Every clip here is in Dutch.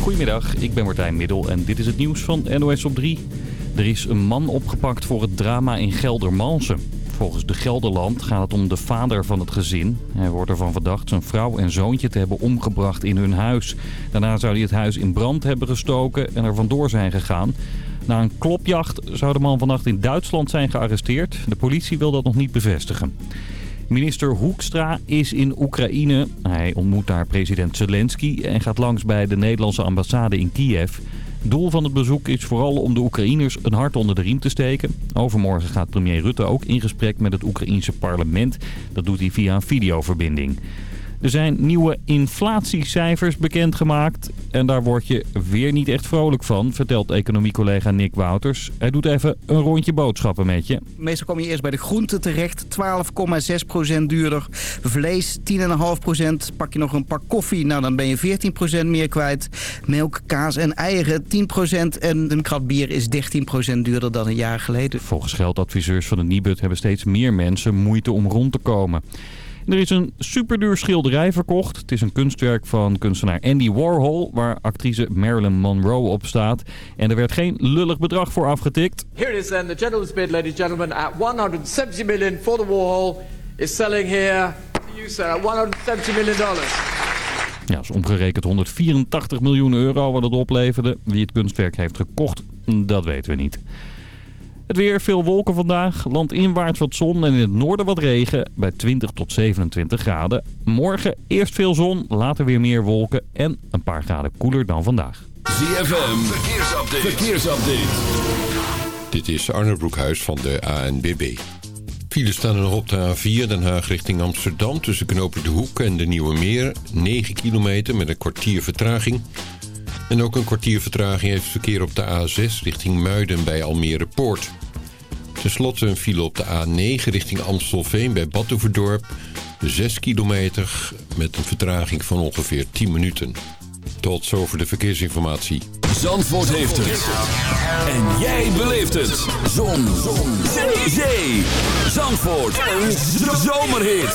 Goedemiddag, ik ben Martijn Middel en dit is het nieuws van NOS op 3. Er is een man opgepakt voor het drama in Geldermalsen. Volgens de Gelderland gaat het om de vader van het gezin. Hij wordt ervan verdacht zijn vrouw en zoontje te hebben omgebracht in hun huis. Daarna zou hij het huis in brand hebben gestoken en er vandoor zijn gegaan. Na een klopjacht zou de man vannacht in Duitsland zijn gearresteerd. De politie wil dat nog niet bevestigen. Minister Hoekstra is in Oekraïne. Hij ontmoet daar president Zelensky en gaat langs bij de Nederlandse ambassade in Kiev. Doel van het bezoek is vooral om de Oekraïners een hart onder de riem te steken. Overmorgen gaat premier Rutte ook in gesprek met het Oekraïense parlement. Dat doet hij via een videoverbinding. Er zijn nieuwe inflatiecijfers bekendgemaakt. En daar word je weer niet echt vrolijk van, vertelt economiecollega Nick Wouters. Hij doet even een rondje boodschappen met je. Meestal kom je eerst bij de groenten terecht. 12,6% duurder. Vlees 10,5%. Pak je nog een pak koffie, nou dan ben je 14% meer kwijt. Melk, kaas en eieren 10%. En een krat bier is 13% duurder dan een jaar geleden. Volgens geldadviseurs van de Nibud hebben steeds meer mensen moeite om rond te komen. Er is een superduur schilderij verkocht. Het is een kunstwerk van kunstenaar Andy Warhol... waar actrice Marilyn Monroe op staat. En er werd geen lullig bedrag voor afgetikt. Here it is then, the gentleman's bid, ladies and gentlemen, at 170 million for the Warhol is selling here to you, sir, at 170 million dollars. Ja, dat is omgerekend 184 miljoen euro wat het opleverde. Wie het kunstwerk heeft gekocht, dat weten we niet. Het weer, veel wolken vandaag. Landinwaarts wat zon en in het noorden wat regen. Bij 20 tot 27 graden. Morgen eerst veel zon, later weer meer wolken. En een paar graden koeler dan vandaag. ZFM, verkeersupdate. verkeersupdate. Dit is Arne Broekhuis van de ANBB. Files staan er nog op de A4 Den Haag richting Amsterdam... tussen Knopen de Hoek en de Nieuwe Meer. 9 kilometer met een kwartier vertraging... En ook een kwartier vertraging heeft verkeer op de A6 richting Muiden bij Almere Poort. Ten slotte een file op de A9 richting Amstelveen bij Badhoevedorp. 6 kilometer met een vertraging van ongeveer 10 minuten. Tot zover de verkeersinformatie. Zandvoort heeft het. En jij beleeft het. Zon. Zon. Zee. Zandvoort. Een zomerhit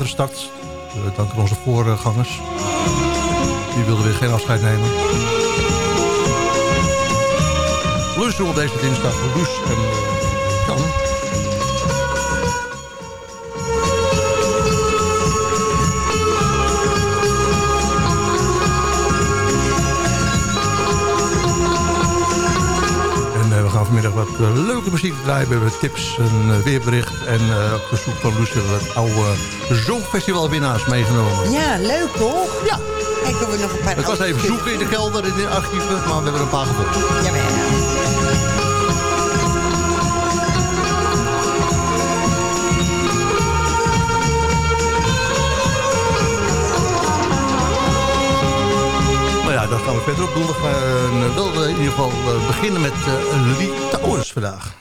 Start. Uh, dank aan onze voorgangers. Die wilden weer geen afscheid nemen. Lunchroom deze dinsdag. Loes en uh, Jan. Vanmiddag wat uh, leuke muziek te draaien. We hebben tips, een uh, weerbericht en uh, op verzoek van Lucie het oude Zongfestivalwinnaars meegenomen. Ja, leuk toch? Ja. Kijken we nog een paar Het was even zoeken in de kelder, in de archieven, maar we hebben er een paar gevonden. Jawel. Daar gaan we verder op. We gaan wel in ieder geval beginnen met uh, Lee Towers vandaag.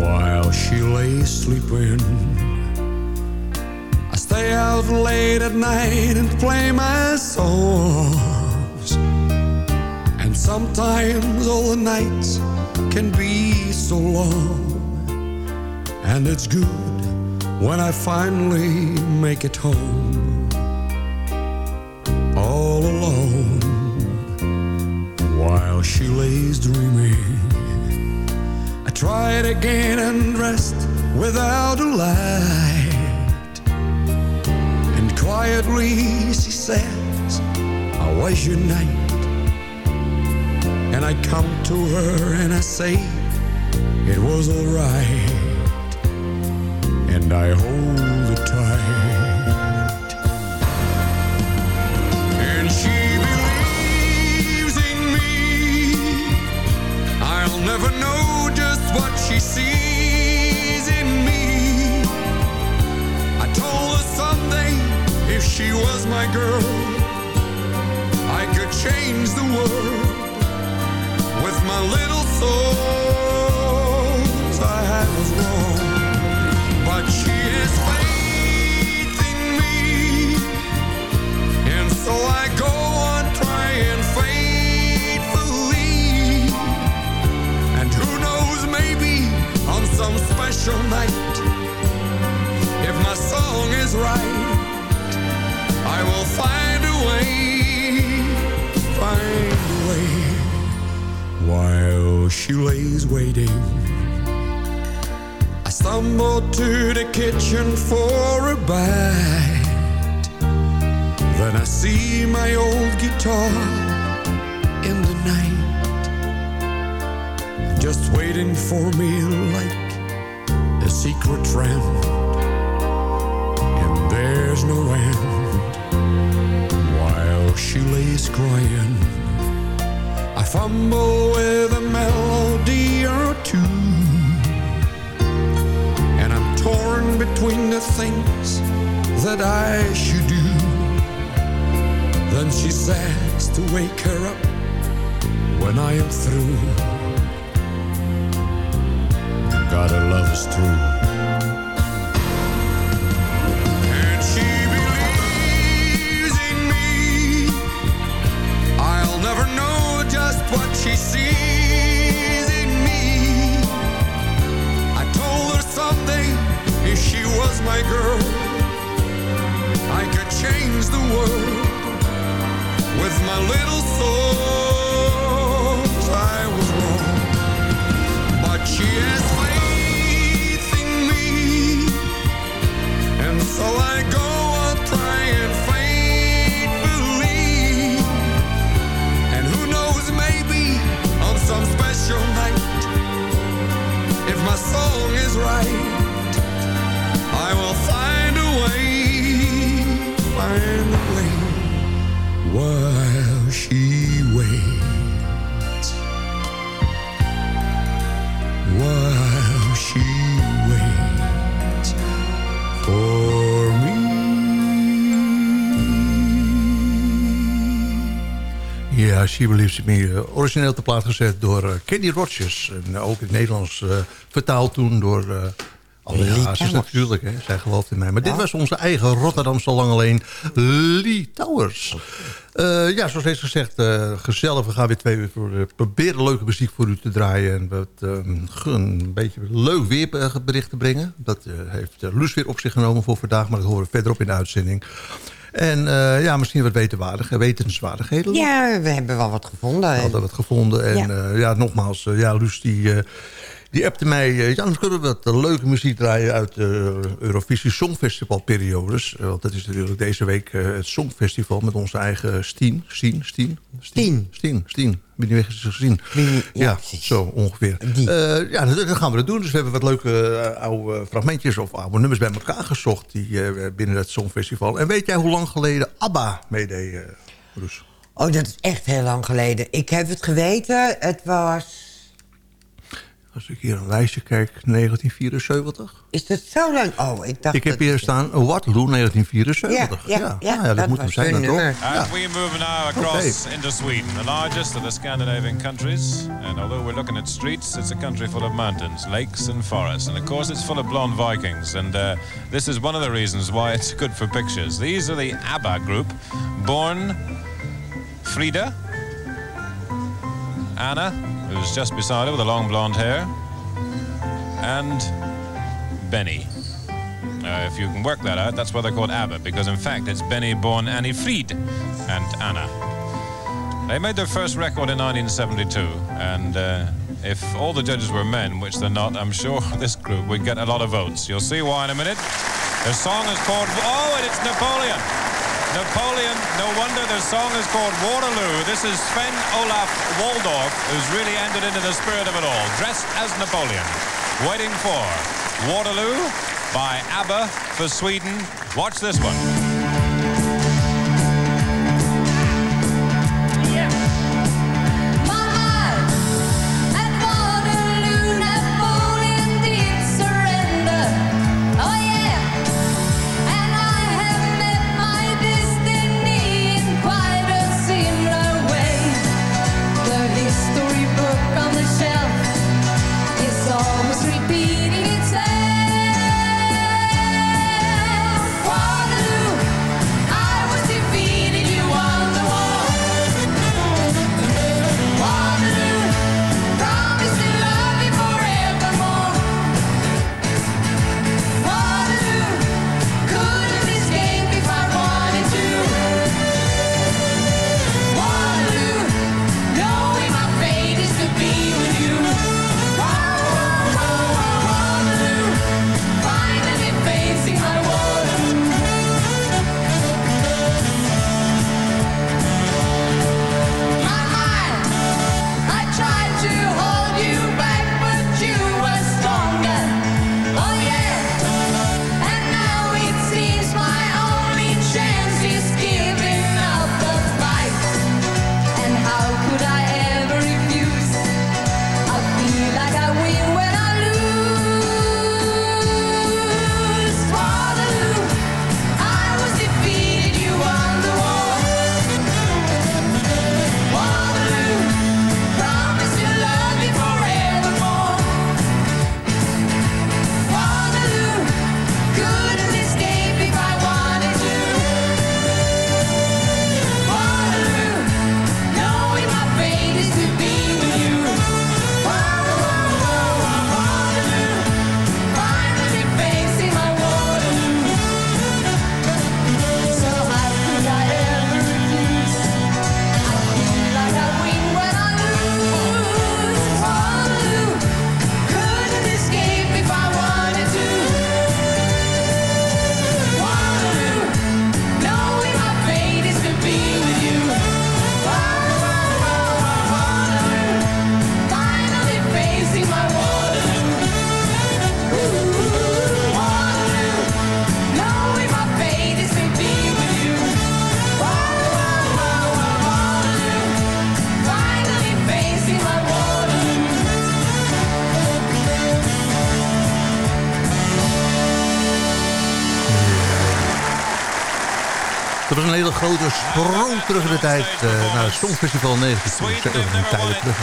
While she lay sleeping stay out late at night and play my songs. And sometimes all the nights can be so long. And it's good when I finally make it home. All alone, while she lays dreaming. I try tried again and rest without a light. Quietly she says, I was your night? And I come to her and I say, It was alright. And I hold her tight. And she believes in me. I'll never know just what she sees my girl, I could change the world with my little souls. I was wrong, but she has faith in me. And so I go on trying faithfully. And who knows, maybe on some special night, if my song is right, find a way, while she lays waiting. I stumble to the kitchen for a bite. Then I see my old guitar in the night, just waiting for me like a secret friend. And there's no end while she lays crying. Fumble with a melody or two. And I'm torn between the things that I should do. Then she says to wake her up when I am through. God, her love is true. Was my girl, I could change the world with my little She Believes Me. eh, Origineel te plaat gezet door eh, Kenny Rogers. En eh, ook in het Nederlands vertaald toen door... Lee Towers. natuurlijk, hè. zij gelooft in mij. Maar dit was onze eigen Rotterdamse lang alleen Lee Towers. Ja, zoals eerst gezegd, eh, gezellig. We gaan weer twee uur voor, proberen leuke muziek voor u te draaien. En wat, eh, een beetje leuk weerbericht te brengen. Dat heeft uh, Luus weer op zich genomen voor vandaag. Maar dat horen we verderop in de uitzending. En eh, ja, misschien wat wetenswaardigheden. Ja, we hebben wel wat gevonden. We hadden wat gevonden. En Ja. ja, ja nogmaals, eh, ja, Luus die, eh, die appte mij... ja, dan kunnen we wat leuke muziek draaien uit de Eurovisie Songfestival periodes. Eh, want dat is natuurlijk deze week eh, het Songfestival met onze eigen Stien. Stien, Stien? Stien. Stien, Stien. Weg is gezien. Ja, zo ongeveer. Eh, ja, dan, gaan we dat doen. Dus we hebben wat leuke oude fragmentjes of oude nummers bij elkaar gezocht... die binnen het Songfestival. En weet jij hoe lang geleden ABBA meedeed, Roes? Oh, dat is echt heel lang geleden. Ik heb het geweten. Het was... Als ik hier een lijstje kijk, 1974. Is het zo lang? Oh, ik dacht... Ik heb dat- hier staan Waterloo 1974. Ja, ja, ja, dat, dat moet hem zijn dan toch? And we move now across into Sweden, the largest of the Scandinavian countries. And although we're looking at streets, it's a country full of mountains, lakes, and forests. And of course, it's full of blonde Vikings. And uh, this is one of the reasons why it's good for pictures. These are the ABBA group, born Frida, Anna, who's just beside her with the long blonde hair, and Benny. Uh, if you can work that out, that's why they're called ABBA, because in fact it's Benny born Annie Fried and Anna. They made their first record in 1972, and uh, if all the judges were men, which they're not, I'm sure this group would get a lot of votes. You'll see why in a minute. Their song is called, oh, and it's Napoleon. Napoleon, no wonder the song is called Waterloo. This is Sven Olaf Waldorf, who's really entered into the spirit of it all, dressed as Napoleon. Waiting for Waterloo by ABBA for Sweden. Watch this one. Grote sprong terug in de tijd uh, naar het Songfestival 1970. Een tijden terug.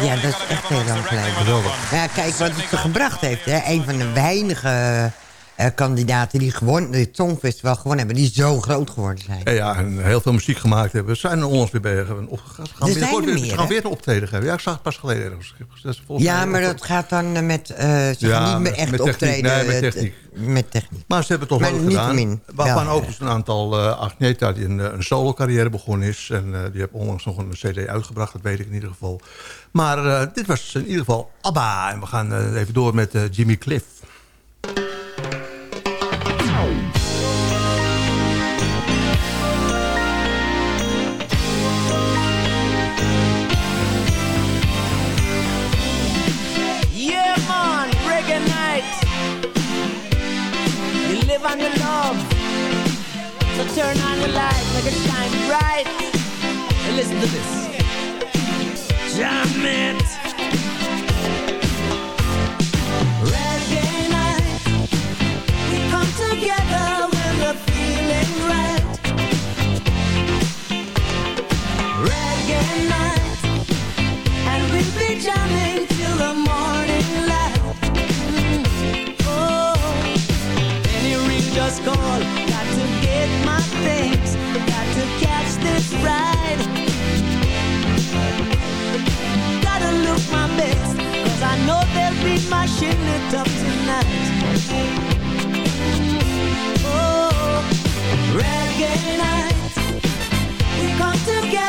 Ja, dat is echt heel lang geleden. Geweldig. Ja, kijk wat het gebracht heeft. Hè. Een van de weinige uh, kandidaten die gewonnen, het Songfestival gewonnen hebben... die zo groot geworden zijn. Ja, ja en heel veel muziek gemaakt hebben. We zijn er onlangs weer bij opgegaan. Gaan, weer, meer, gaan weer een optreden geven. Ja, ik zag het pas geleden ergens. Ja, maar dat gaat dan eh, met... Uh, ze ja, gaan niet meer echt met optreden. Nee, met techniek. Met techniek. Maar ze hebben het toch wel gedaan. Waarvan ook eens een aantal... Uh, Agneta die een, een solo carrière begonnen is. En uh, die heeft onlangs nog een cd uitgebracht. Dat weet ik in ieder geval. Maar dit was in ieder geval ABBA. En we gaan even door met Jimmy Cliff. Bright. And listen to this. Jam it. Mashing it up tonight. Oh, reggae night. We come together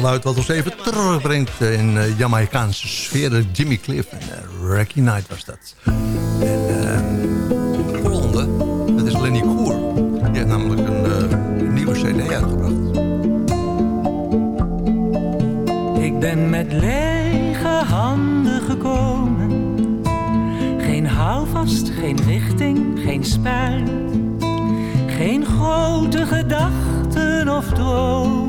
geluid wat ons even terugbrengt in uh, Jamaicaanse sfeer. De Jimmy Cliff en uh, Reggae Night was dat. En uh, volgende, dat is Lenny Koer. Die heeft namelijk een nieuwe cd uitgebracht. Ik ben met lege handen gekomen. Geen houvast, geen richting, geen spijt. Geen grote gedachten of dromen.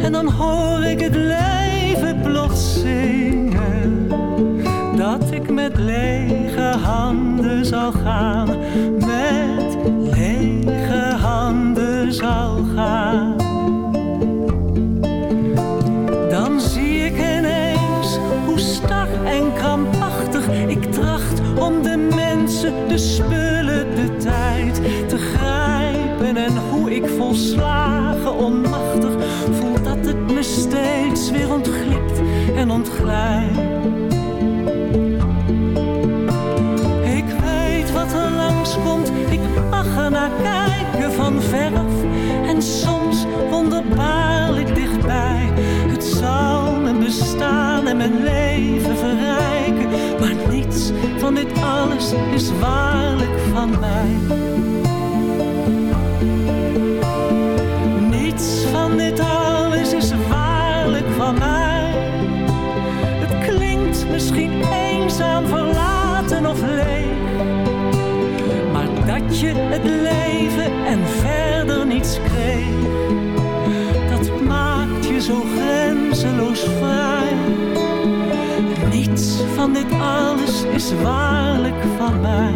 En dan hoor ik het leven plots zingen. Dat ik met lege handen zal gaan. Met lege handen zal gaan. Dan zie ik ineens hoe star en krampachtig ik tracht om de mensen, de spullen, volslagen onmachtig voel dat het me steeds weer ontglipt en ontglijdt. Ik weet wat er langskomt, ik mag er naar kijken van verf. En soms wonderbaarlijk dichtbij. Het zal mijn bestaan en mijn leven verrijken. Maar niets van dit alles is waarlijk van mij. Leven en verder niets kreeg. Dat maakt je zo grenzeloos vrij. Niets van dit alles is waarlijk van mij.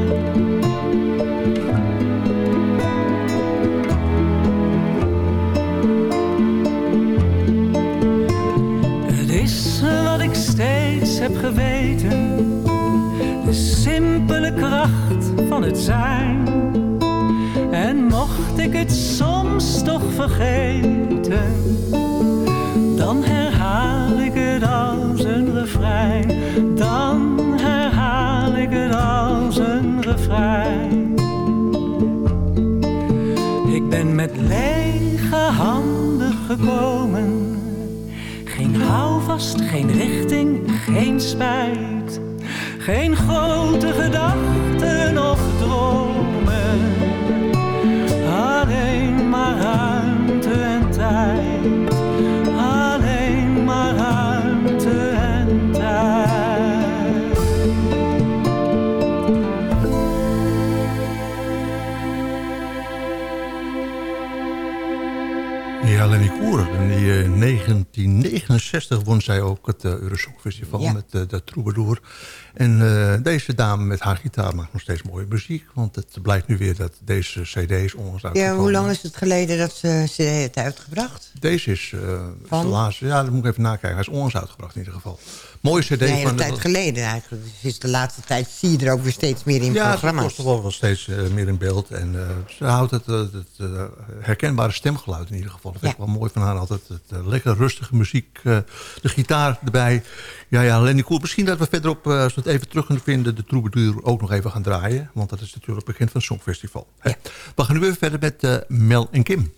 Het is wat ik steeds heb geweten. De simpele kracht van het zijn. Mocht ik het soms toch vergeten, dan herhaal ik het als een refrein. Dan herhaal ik het als een refrein. Ik ben met lege handen gekomen. Geen houvast, geen richting, geen spijt. Geen grote gedachten of Eh, 19 1969 won zij ook het uh, Eurosongfestival Ja. met eh, de Troubadour. En eh, deze dame met haar gitaar maakt nog steeds mooie muziek. Want het blijkt nu weer dat deze cd is onlangs Ja, hoe lang is het geleden dat ze CD heeft uitgebracht? Deze is eh, Van? de laatste. Ja, dat moet ik even nakijken. Hij is onlangs uitgebracht in ieder geval. Mooie cd. Een hele van tijd geleden eigenlijk. Dus is de laatste tijd zie je er ook weer steeds meer in ja, ze programma's. toch wel, steeds eh, meer in beeld. En eh, ze houdt het, eh, het eh, herkenbare stemgeluid in ieder geval. Dat vind ik wel mooi van haar altijd. Het, eh, lekker rustige muziek. eh, de gitaar erbij. Ja, ja, Lenny Koer. Misschien dat we verderop, eh, als we het even terug kunnen vinden... de Troubadour ook nog even gaan draaien. Want dat is natuurlijk bekend van het Songfestival. hè. We gaan nu even verder met eh, Mel en Kim.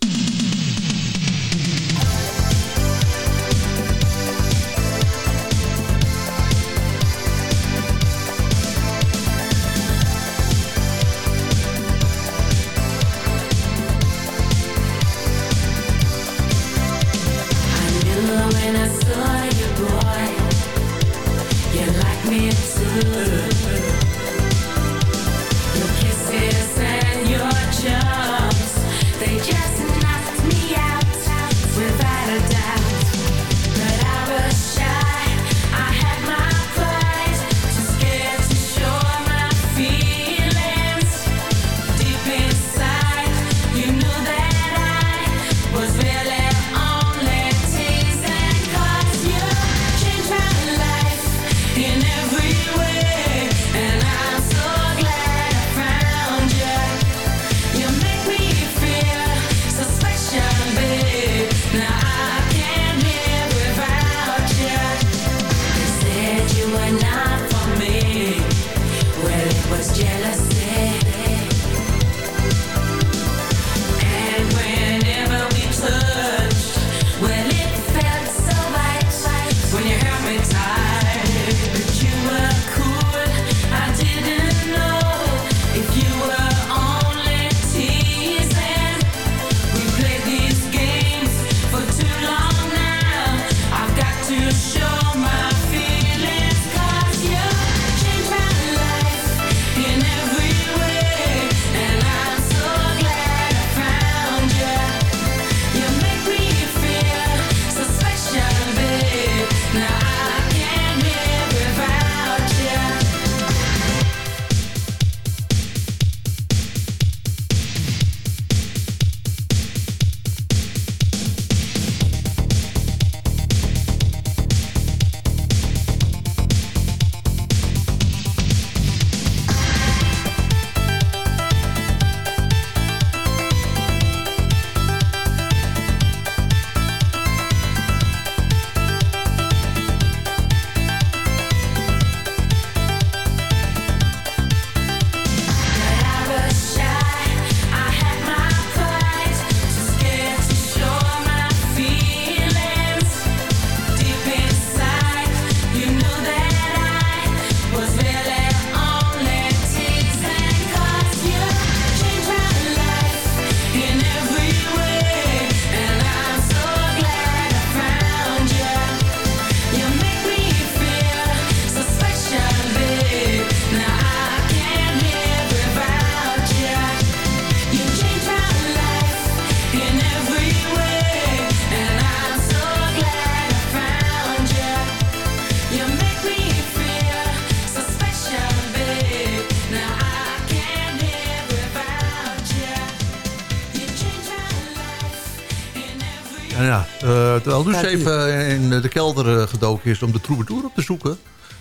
Ja, eh, terwijl Luus ie. even in de kelder eh, gedoken is om de troubadour op te zoeken.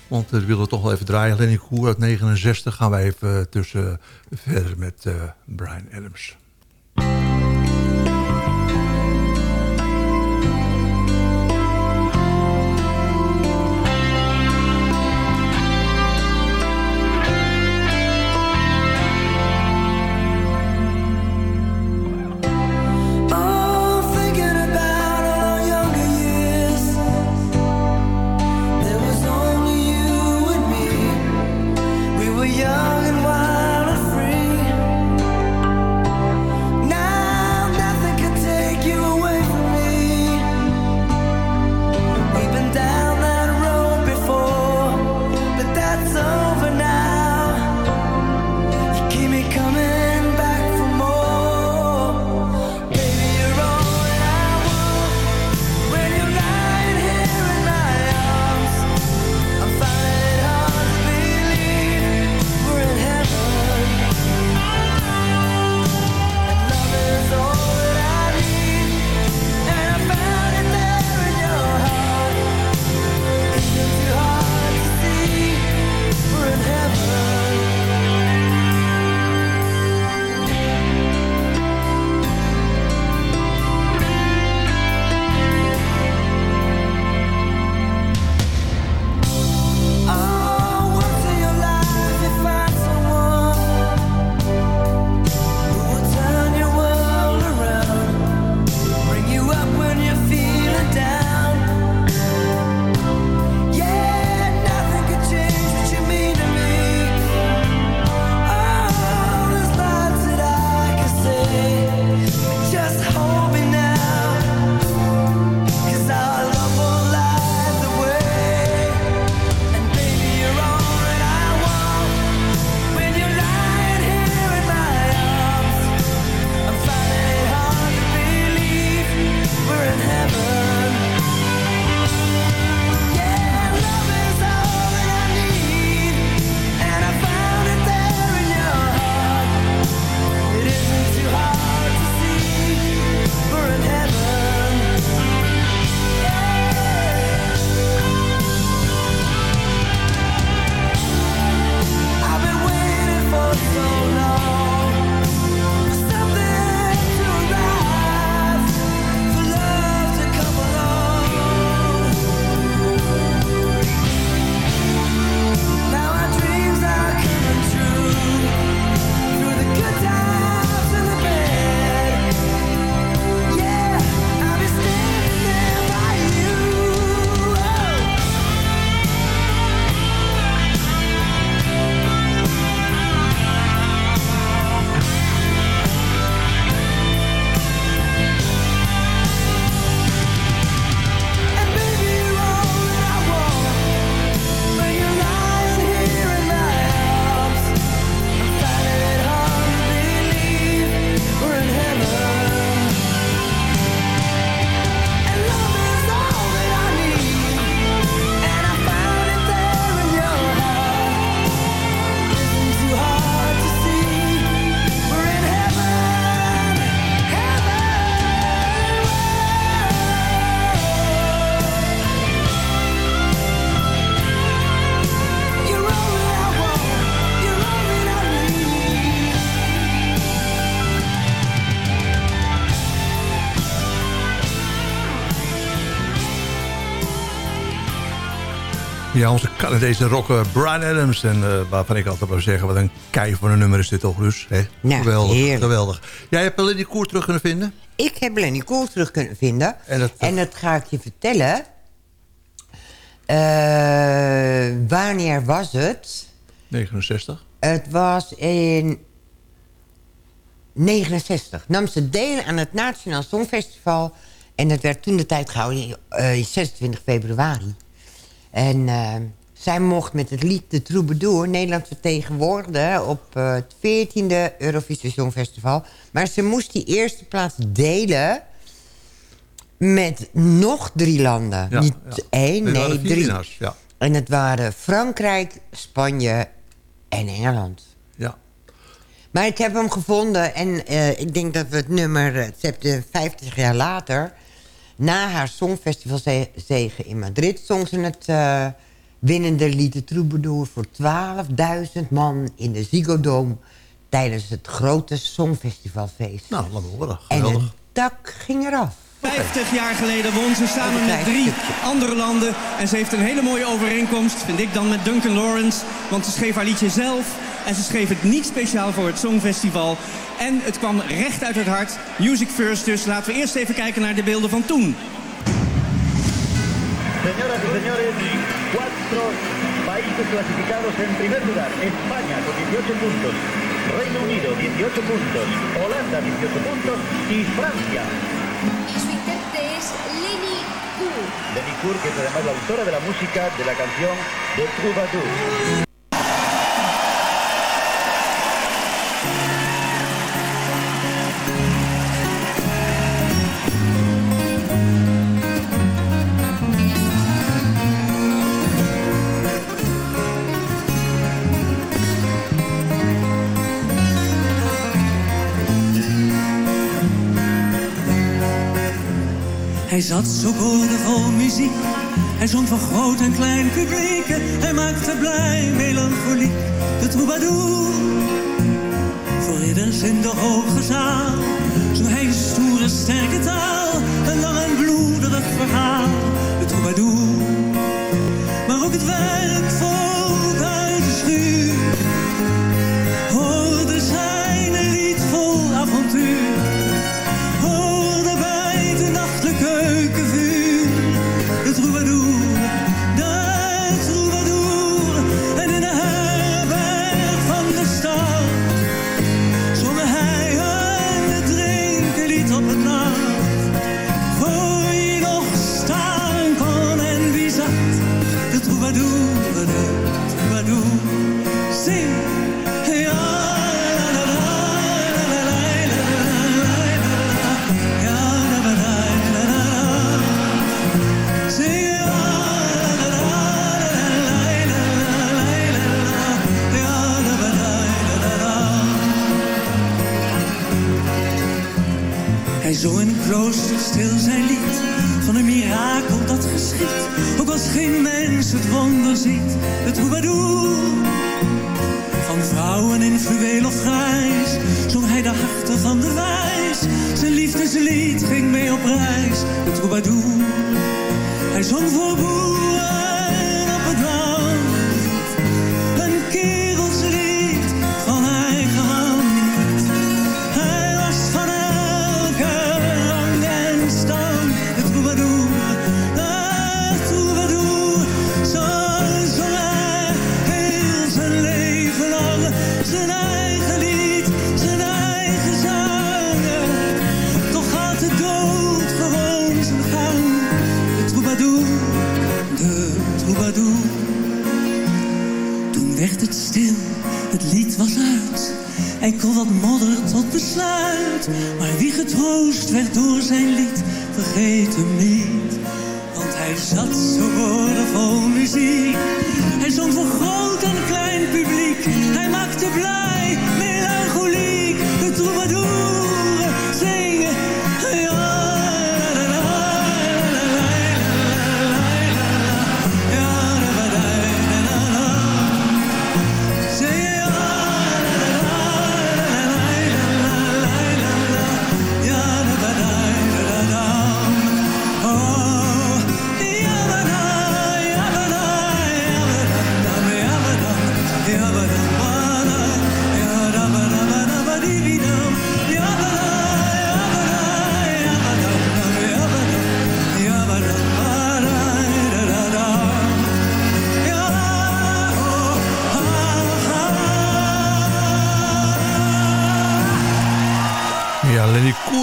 Want eh, we willen toch wel even draaien. Lenny Koer uit 69 gaan wij even tussen verder met Brian Adams. Ja, onze Canadese rocker Brian Adams. En eh, waarvan ik altijd wil zeggen, wat een kei van een nummer is dit toch, Rus? Hè? Nou, geweldig, heerlijk. geweldig. Jij hebt Lenny Koer terug kunnen vinden? Ik heb Lenny Kool terug kunnen vinden. En dat- En dat ga ik je vertellen. Eh, wanneer was het? 69. Het was in 69. Nam ze deel aan het Nationaal Songfestival. En dat werd toen de tijd gehouden in eh, 26 februari. En eh, zij mocht met het lied De Troubadour Nederland vertegenwoordigen... op eh, het 14e Eurovisie Songfestival. Maar ze moest die eerste plaats delen met nog drie landen. Ja, Niet ja. één, nee, drie. winnaars, ja. En het waren Frankrijk, Spanje en Engeland. Ja. Maar ik heb hem gevonden en eh, ik denk dat we het nummer... eh, Het is 50 jaar later... Na haar songfestivalzege in Madrid zong ze het eh, winnende lied de Troubadour voor 12.000 man in de Ziggo Dome tijdens het grote songfestivalfeest. Nou, laat me horen. En Geweldig. het dak ging eraf. 50 jaar geleden won ze samen met drie andere landen. En ze heeft een hele mooie overeenkomst, vind ik dan, met Duncan Lawrence. Want ze schreef haar liedje zelf. En ze schreef het niet speciaal voor het Songfestival. En het kwam recht uit het hart. Music First dus. Laten we eerst even kijken naar de beelden van toen. Señoras y señores, cuatro países clasificados en primer lugar. España con 18 puntos, Reino Unido 18 puntos, Holanda 18 puntos y Francia. Lenny Kur, que es además la autora de la música de la canción de Troubadour. Zat zo boordevol muziek. Hij zong voor groot en klein publiek. Hij maakte blij, melancholiek, de troubadour. Voor ridders in de hoge zaal. Zong hij stoere, sterke taal. Een lang en bloederig verhaal, de troubadour. Maar ook het werk volk Zong in het klooster stil zijn lied van een mirakel dat geschiet. Ook als geen mens het wonder ziet, de troubadour. Van vrouwen in fluweel of grijs zong hij de harten van de wijs. Zijn liefdeslied ging mee op reis, de troubadour. Hij zong voor boeren Wat modder tot besluit. Maar wie getroost werd door zijn lied, vergeet hem niet. Want hij zat zo woordenvol muziek. Hij zong voor groot en klein publiek. Hij maakte blij, melancholiek. De troubadour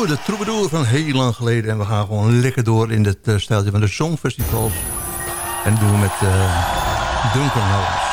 Koer, de troubadour van heel lang geleden. En we gaan gewoon lekker door in het uh, van de Songfestivals. En doen we met uh, Duncan.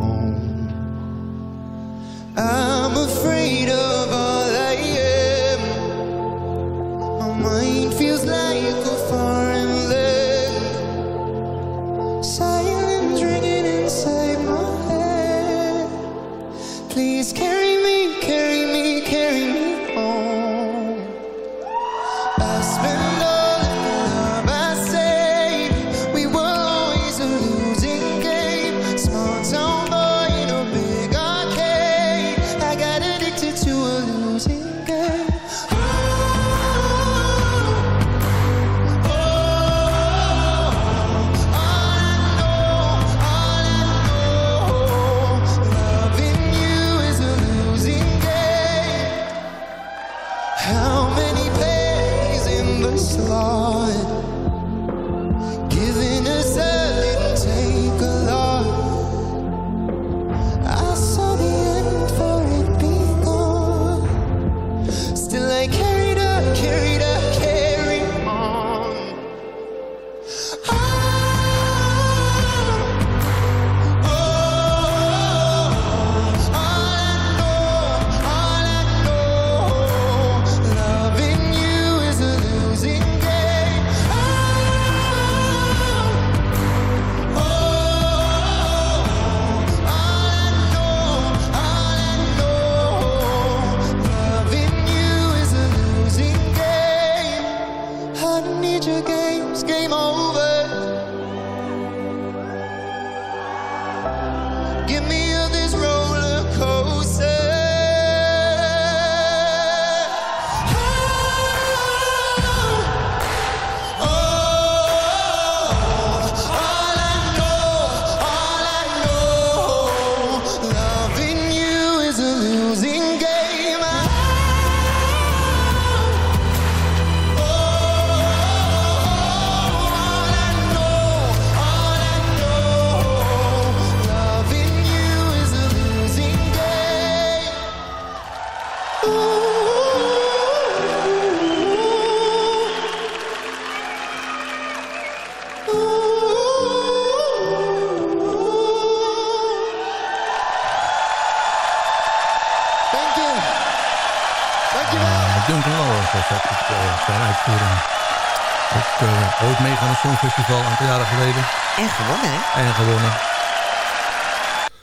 gewonnen.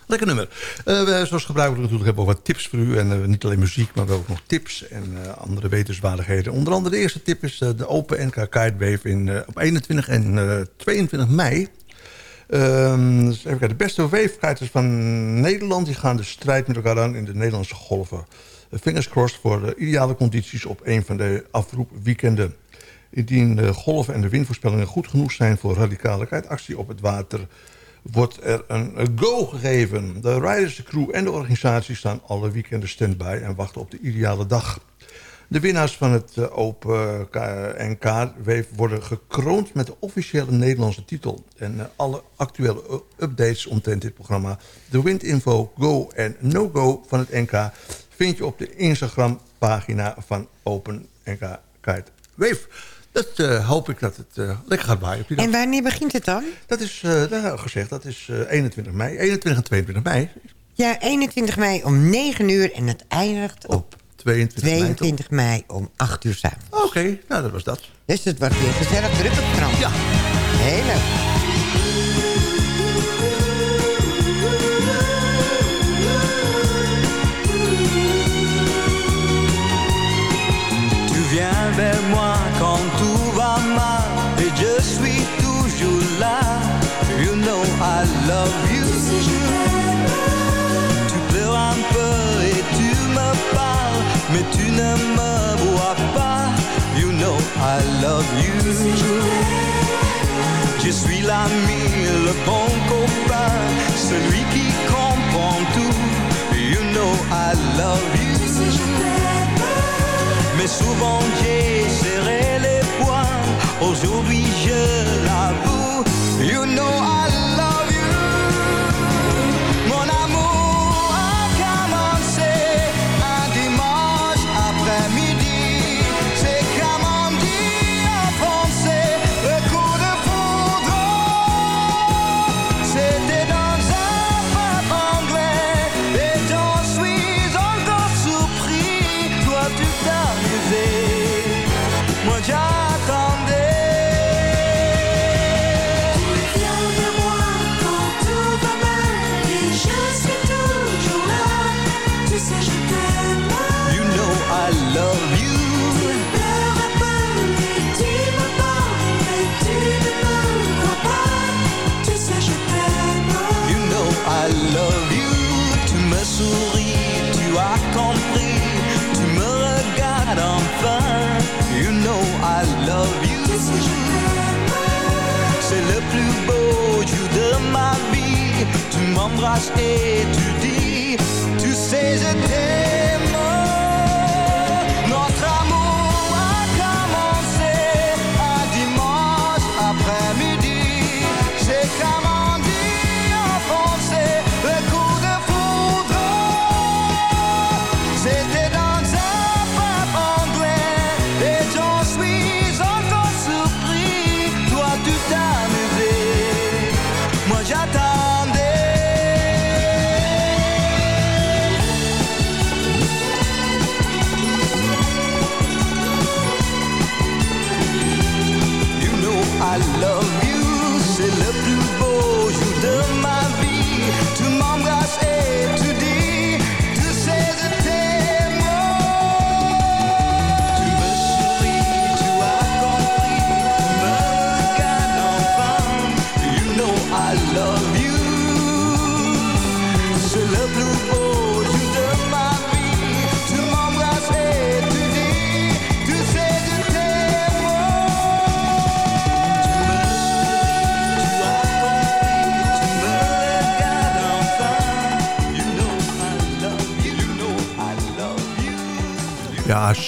Lekker nummer. Eh, we, zoals gebruikelijk natuurlijk hebben we ook wat tips voor u. En eh, niet alleen muziek, maar ook nog tips en eh, andere wetenswaardigheden. Onder andere de eerste tip is de Open NK Kitewave in, op 21 en eh, 22 mei. Ehm, dus even kijken, de beste wavekiters van Nederland... die gaan de strijd met elkaar aan in de Nederlandse golven. Fingers crossed voor de ideale condities op een van de afroepweekenden. Indien de golven en de windvoorspellingen goed genoeg zijn... voor radicale kiteactie op het water wordt er een go gegeven. De riders, de crew en de organisatie staan alle weekenden stand-by... en wachten op de ideale dag. De winnaars van het eh, Open NK Wave worden gekroond met de officiële Nederlandse titel. En eh, alle actuele updates omtrent dit programma, de windinfo, go en no-go van het NK... vind je op de Instagram pagina van Open NK Kite Wave. Dat eh, hoop ik dat het eh, lekker gaat waaien op die dag. En wanneer begint het dan? Dat is, ik gezegd, dat is eh, 21 mei. 21 en 22 mei. Ja, 21 mei om 9 uur en het eindigt op 22 mei. toch? 22 mei om 8 uur s'avonds. Oké, nou dat was dat. Dus het wordt weer gezellig druk op het strand. Ja. Heel leuk. Ne me vois pas. You know I love you. Je suis l'ami, le bon copain, celui qui comprend tout. You know I love you. Mais souvent j'ai serré les poings Aujourd'hui je l'avoue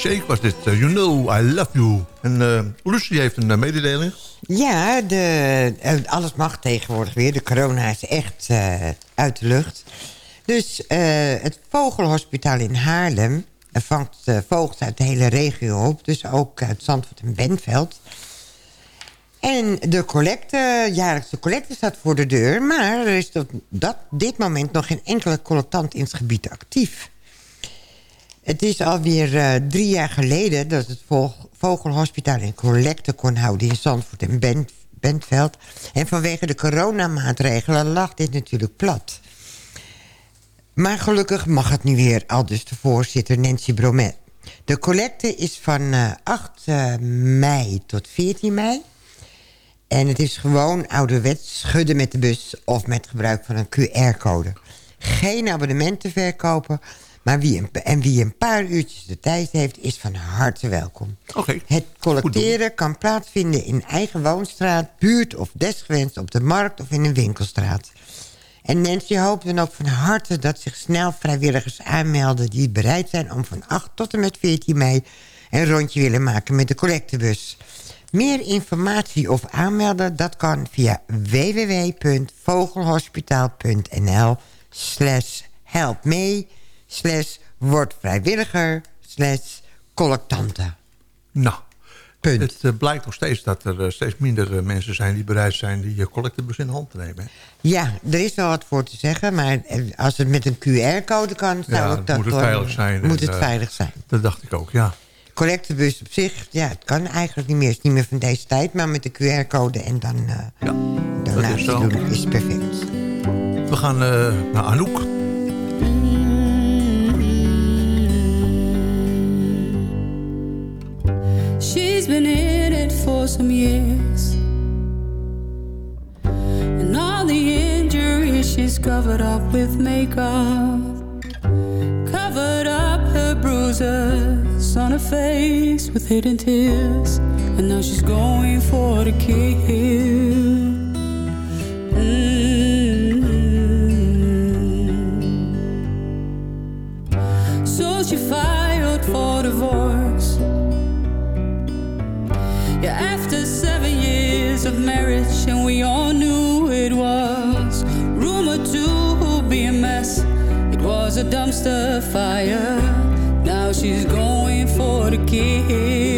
Shake was dit. eh, you know, I love you. En eh Lucie heeft een eh, mededeling. Ja, de, alles mag tegenwoordig weer. De corona is echt uit de lucht. Dus het Vogelhospitaal in Haarlem vangt vogels uit de hele regio op. Dus ook uit Zandvoort en Benveld. En de collecte, jaarlijkse collecte staat voor de deur. Maar er is tot dat, dit moment nog geen enkele collectant in het gebied actief. Het is alweer eh drie jaar geleden dat het Vog- Vogelhospitaal een collecte kon houden in Zandvoort en Ben- Bentveld. En vanwege de coronamaatregelen lag dit natuurlijk plat. Maar gelukkig mag het nu weer, al dus de voorzitter Nancy Bromet. De collecte is van eh, 8 eh, mei tot 14 mei. En het is gewoon ouderwets schudden met de bus of met gebruik van een QR-code. Geen abonnementen verkopen, maar wie een, en wie een paar uurtjes de tijd heeft, is van harte welkom. Het collecteren kan plaatsvinden in eigen woonstraat, buurt of desgewenst op de markt of in een winkelstraat. En Nancy hoopt dan ook van harte dat zich snel vrijwilligers aanmelden... die bereid zijn om van 8 tot en met 14 mei een rondje willen maken met de collectebus. Meer informatie of aanmelden, dat kan via www.vogelhospitaal.nl slash help mee slash word vrijwilliger slash collectante. Nou, het eh, blijkt nog steeds dat er eh, steeds minder eh, mensen zijn... die bereid zijn die uh, collectebus in de hand te nemen. hè. Ja, er is wel wat voor te zeggen, maar als het met een QR-code kan... zou Ja, ik dat moet het veilig zijn. Moet en, het veilig zijn. Dat dacht ik ook, ja. collectebus op zich, ja, het kan eigenlijk niet meer. Het is niet meer van deze tijd, maar met de QR-code en dan uh, ja, zo. doen is perfect. We gaan eh, naar Anouk. For some years. And all the injuries she's covered up with makeup. Covered up her bruises on her face with hidden tears. And now she's going for the kill. Mm. So she filed for divorce. Of marriage, and we all knew it was rumored to be a mess. It was a dumpster fire. Now she's going for the kill.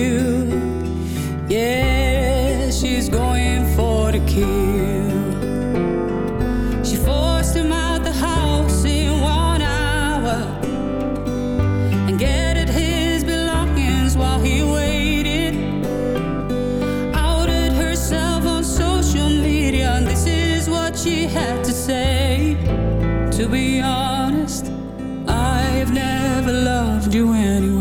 Loved you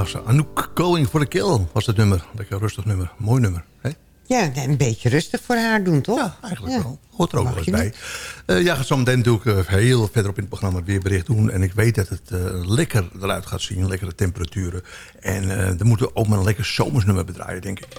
Haagse Anouk Going for the Kill was het nummer. Lekker rustig nummer. Mooi nummer. Hè? Ja, een beetje rustig voor haar doen, toch? Ja, eigenlijk wel. Hoort er ook wel eens bij. Eh ja, gaat zo meteen natuurlijk eh, heel verderop in het programma weer bericht doen. En ik weet dat het eh, lekker eruit gaat zien. Lekkere temperaturen. En dan moeten we ook maar een lekker zomersnummer bedraaien, denk ik.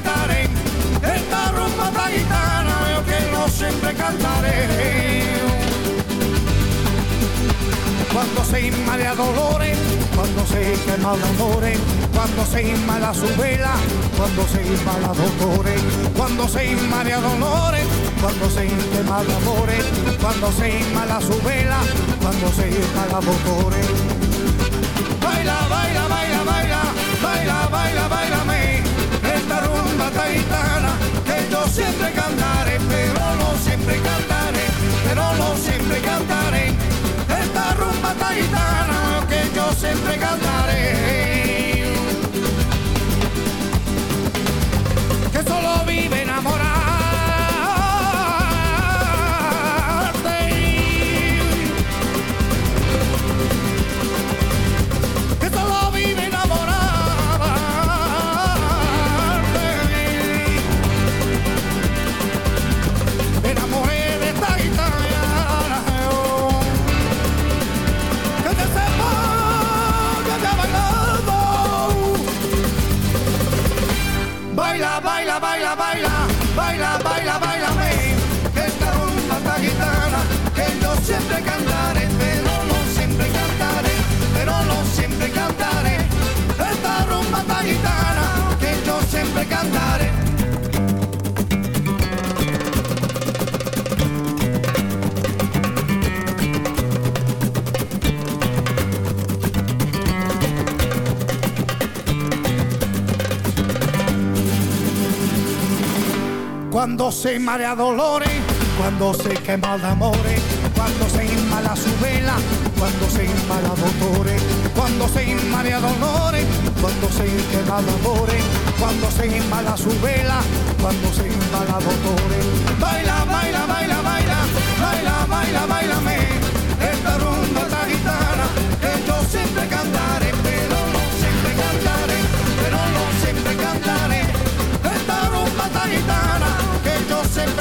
Siempre cantaré. Cuando se inmala dolores, cuando se quema de amores, cuando se inmala su vela, cuando se inmala dolores, cuando se inmala dolores, cuando se quema de amores, cuando se inmala su vela, cuando se inmala dolores. Baila, baila, baila, baila, baila, sempre cantando. cuando se marea dolores, cuando se quema de amores, cuando se inmala su vela, cuando se inmala motores, cuando se inmala dolores, cuando se quema de amores, cuando se inmala su vela, cuando se inmala motores. Baila, baila, baila, baila, baila, baila, baila, me. Esta rumba, esta guitarra, que yo siempre cantaré.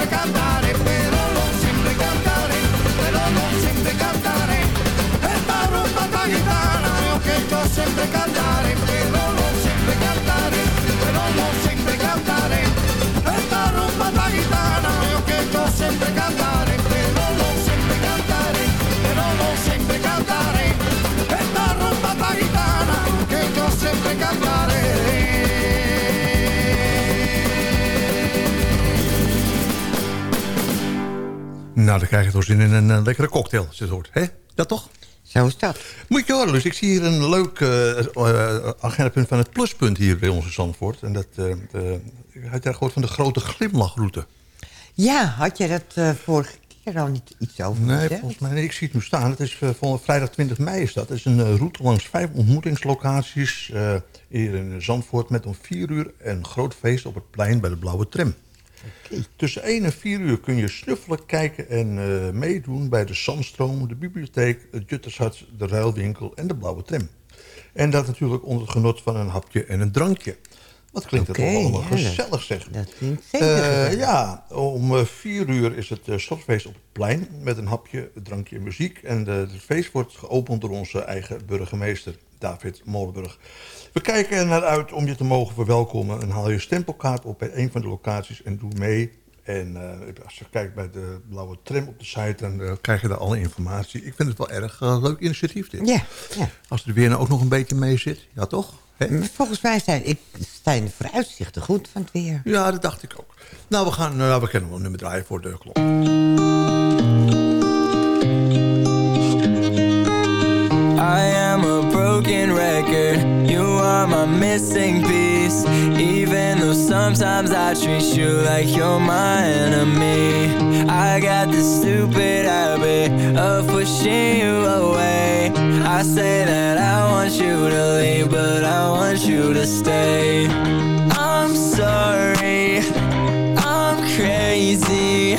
Santa Catarina. Nou, dan krijg je toch zin in een eh, lekkere cocktail, als je het hoort. Hè? Dat toch? Zo is dat. Moet je horen, dus ik zie hier een leuk eh, agendapunt van het pluspunt hier bij ons in Zandvoort. En dat, de, had jij gehoord van de grote glimlachroute? Ja, had je dat vorige keer al niet iets over Nee, gezegd? volgens mij, nee, ik zie het nu staan. Het is van vrijdag 20 mei is dat. Het is een route langs vijf ontmoetingslocaties hier in Zandvoort... met om vier uur een groot feest op het plein bij de Blauwe Tram. Tussen 1 en 4 uur kun je snuffelen, kijken en eh, meedoen... bij de Zandstroom, de bibliotheek, het Juttershart, de ruilwinkel en de Blauwe Tram. En dat natuurlijk onder het genot van een hapje en een drankje. Wat klinkt Oké, het allemaal ja, dat- gezellig, zeg. Dat klinkt zeker Eh, ja, om eh, vier uur is het stoffeest op het plein... met een hapje, een drankje en muziek. En het feest wordt geopend door onze eigen burgemeester, David Molenburg. We kijken er naar uit om je te mogen verwelkomen... en haal je stempelkaart op bij een van de locaties en doe mee... En eh, als je kijkt bij de blauwe tram op de site, dan eh, krijg je daar alle informatie. Ik vind het wel erg eh, leuk initiatief dit. Ja, ja. Als er weer nou ook nog een beetje mee zit, ja toch? Hè? Maar Volgens mij zijn, ik, zijn de vooruitzichten goed van het weer. Ja, dat dacht ik ook. Nou, we gaan, nou, we kunnen wel een nummer draaien voor de klok. I am a broken record. You are my missing piece. Even though sometimes I treat you like you're my enemy. I got this stupid habit of pushing you away. I say that I want you to leave, but I want you to stay. I'm sorry, I'm crazy.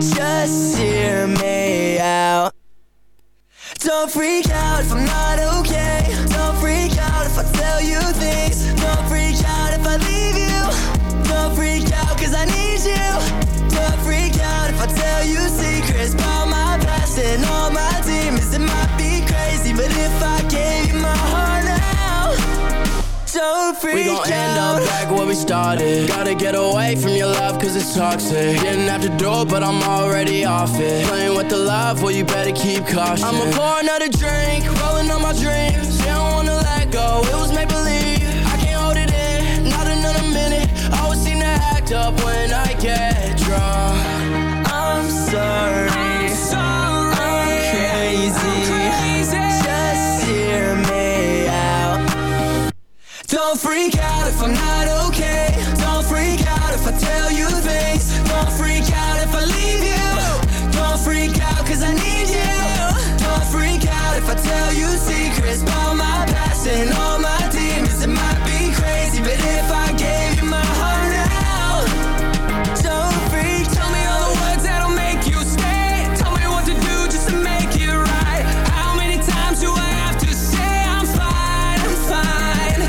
Just hear me out. Don't freak out if I'm not okay. You things. Don't freak out if I leave you. Don't freak out cause I need you. Don't freak out if I tell you secrets about my past and all my demons. It might be crazy, but if I gave you my heart now, don't freak We gon' out. end up back where we started. Gotta get away from your love cause it's toxic. Didn't have to do it, but I'm already off it. Playing with the love, well, you better keep caution. I'ma pour another drink, rolling on my dreams. They don't wanna let go, it was make believe. I can't hold it in, not another minute. Always seem to act up when I get drunk. I'm sorry. I'm crazy. Just hear me out. Don't freak out if I'm not okay. All my demons. It might be crazy, but if I gave you my heart now. Tell me all the words that'll make you stay. Tell me what to do just to make it right. How many times do I have to say I'm fine? I'm fine.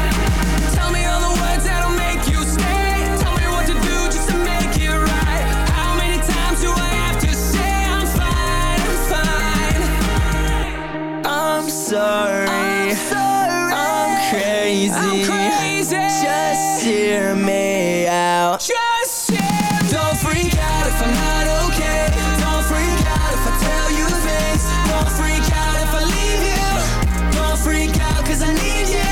Tell me all the words that'll make you stay. Tell me what to do just to make it right. How many times do I have to say I'm fine? I'm fine. I'm sorry. I'm crazy. Just hear me out. Just hear Don't freak out if I'm not okay. Don't freak out if I tell you things. Don't freak out if I leave you. Don't freak out cause I need you.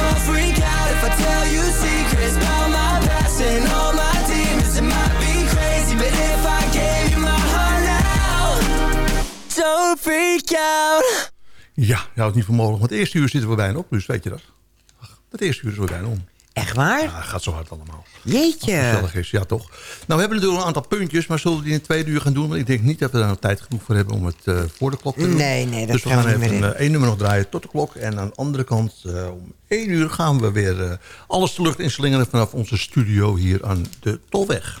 Don't freak out if I tell you secrets about my past and all my demons. It might be crazy, but if I gave you my heart now, Don't freak out. Ja, je houdt niet voor mogelijk, want het eerste uur zitten we bijna op, dus weet je dat. Het eerste uur is weer bijna om. Echt waar? Ja, gaat zo hard allemaal. Jeetje. Gezellig is, ja toch. Nou, we hebben natuurlijk een aantal puntjes, maar zullen we die in het tweede uur gaan doen? Want ik denk niet dat we daar nog tijd genoeg voor hebben om het eh, voor de klok te doen. Nee, nee, dat Dus we gaan gaan we niet even een, eh, één nummer nog draaien tot de klok. En aan de andere kant, eh, om één uur gaan we weer alles de lucht inslingeren vanaf onze studio hier aan de Tolweg.